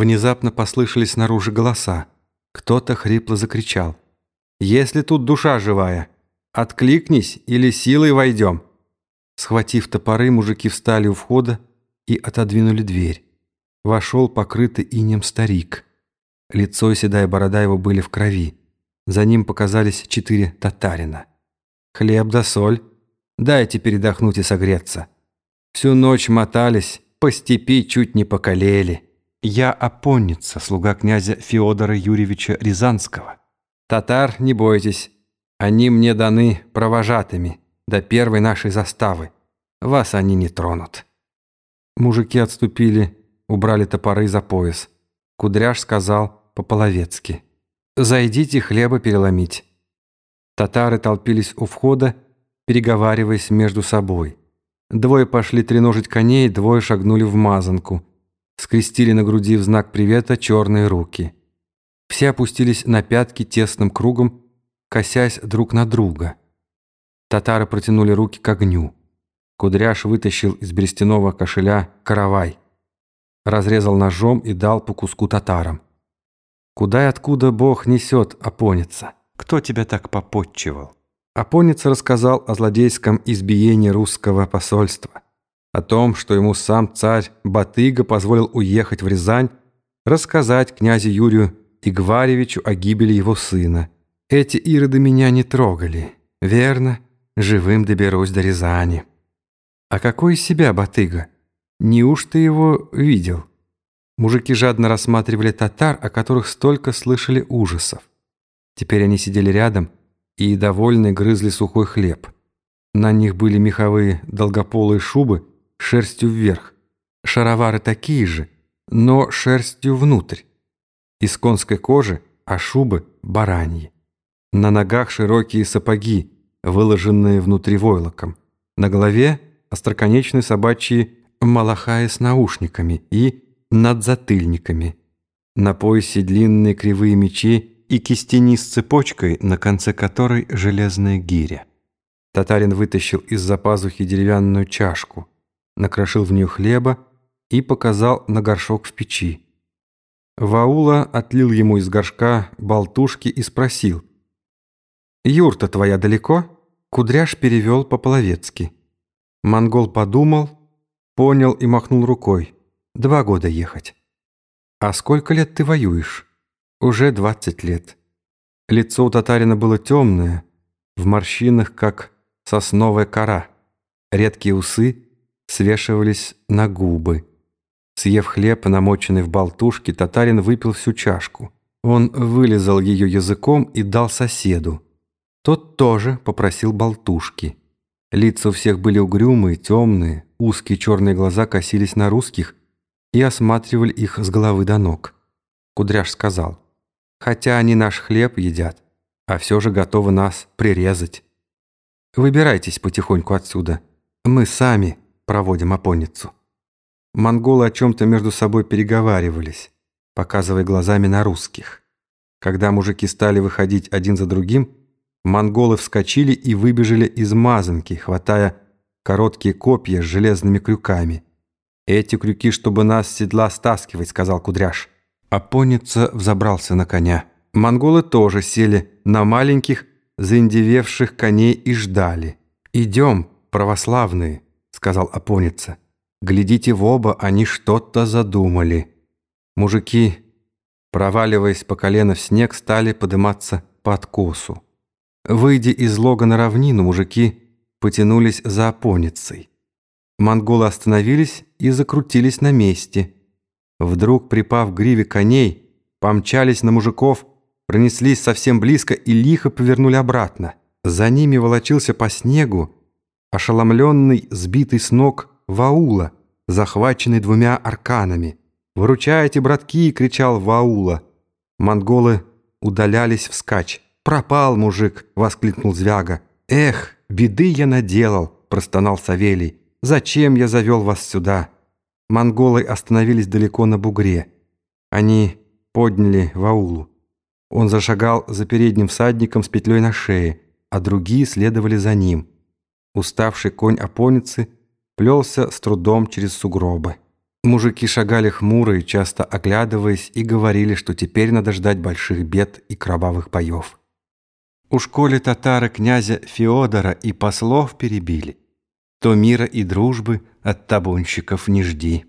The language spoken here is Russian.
Внезапно послышались снаружи голоса. Кто-то хрипло закричал. «Если тут душа живая, откликнись или силой войдем!» Схватив топоры, мужики встали у входа и отодвинули дверь. Вошел покрытый инем старик. Лицо и седая борода его были в крови. За ним показались четыре татарина. «Хлеб да соль. Дайте передохнуть и согреться. Всю ночь мотались, по степи чуть не покалели. Я опонница, слуга князя Феодора Юрьевича Рязанского. Татар, не бойтесь, они мне даны провожатыми до первой нашей заставы. Вас они не тронут». Мужики отступили, убрали топоры за пояс. Кудряш сказал по-половецки. «Зайдите хлеба переломить». Татары толпились у входа, переговариваясь между собой. Двое пошли треножить коней, двое шагнули в мазанку. Скрестили на груди в знак привета черные руки. Все опустились на пятки тесным кругом, косясь друг на друга. Татары протянули руки к огню. Кудряш вытащил из берестяного кошеля каравай. Разрезал ножом и дал по куску татарам. «Куда и откуда Бог несет, опонится? Кто тебя так попотчевал?» Апонец рассказал о злодейском избиении русского посольства, о том, что ему сам царь Батыга позволил уехать в Рязань, рассказать князю Юрию Игваревичу о гибели его сына. Эти ироды меня не трогали. Верно, живым доберусь до Рязани. А какой из себя Батыга? Неужто его видел? Мужики жадно рассматривали татар, о которых столько слышали ужасов. Теперь они сидели рядом и, довольные, грызли сухой хлеб. На них были меховые долгополые шубы шерстью вверх, шаровары такие же, но шерстью внутрь. Из конской кожи, а шубы – бараньи. На ногах широкие сапоги, выложенные внутри войлоком. На голове – остроконечные собачьи малахаи с наушниками и надзатыльниками. На поясе длинные кривые мечи и кистени с цепочкой, на конце которой железная гиря. Татарин вытащил из-за пазухи деревянную чашку, накрошил в нее хлеба и показал на горшок в печи. Ваула отлил ему из горшка болтушки и спросил. «Юрта твоя далеко?» Кудряш перевел по-половецки. Монгол подумал, понял и махнул рукой. Два года ехать. А сколько лет ты воюешь? Уже двадцать лет. Лицо у татарина было темное, в морщинах, как сосновая кора. Редкие усы свешивались на губы. Съев хлеб, намоченный в болтушке, татарин выпил всю чашку. Он вылезал ее языком и дал соседу. Тот тоже попросил болтушки. Лица у всех были угрюмые, темные, узкие черные глаза косились на русских, и осматривали их с головы до ног. Кудряш сказал, «Хотя они наш хлеб едят, а все же готовы нас прирезать. Выбирайтесь потихоньку отсюда. Мы сами проводим опонницу». Монголы о чем-то между собой переговаривались, показывая глазами на русских. Когда мужики стали выходить один за другим, монголы вскочили и выбежали из мазанки, хватая короткие копья с железными крюками – «Эти крюки, чтобы нас с седла стаскивать», — сказал Кудряш. Апонница взобрался на коня. Монголы тоже сели на маленьких, заиндевевших коней и ждали. «Идем, православные», — сказал Апонница. «Глядите в оба, они что-то задумали». Мужики, проваливаясь по колено в снег, стали подниматься по откосу. Выйдя из лога на равнину, мужики потянулись за Апонницей. Монголы остановились и закрутились на месте. Вдруг, припав к гриве коней, помчались на мужиков, пронеслись совсем близко и лихо повернули обратно. За ними волочился по снегу ошеломленный, сбитый с ног Ваула, захваченный двумя арканами. «Выручайте, братки!» — кричал Ваула. Монголы удалялись вскачь. «Пропал мужик!» — воскликнул Звяга. «Эх, беды я наделал!» — простонал Савелий. Зачем я завел вас сюда?» Монголы остановились далеко на бугре. Они подняли Ваулу. Он зашагал за передним всадником с петлей на шее, а другие следовали за ним. Уставший конь опоницы плелся с трудом через сугробы. Мужики шагали хмурые, часто оглядываясь, и говорили, что теперь надо ждать больших бед и кровавых боев. У школе татары князя Феодора и послов перебили, то мира и дружбы от табунщиков не жди.